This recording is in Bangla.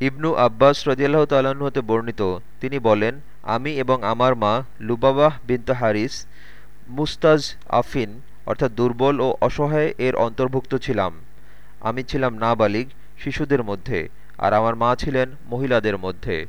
ইবনু আব্বাস রদিয়াল্লাহ তাল্লাহ্ন হতে বর্ণিত। তিনি বলেন, আমি এবং আমার মা লুবাবাহ বিনত হারিস মুস্তাজ আফিন, অর্থাৎ দুর্বল ও অসহায় এর অন্তর্ভুক্ত ছিলাম। আমি ছিলাম নাবালিগ শিশুদের মধ্যে, আর আমার মা ছিলেন মহিলাদের মধ্যে।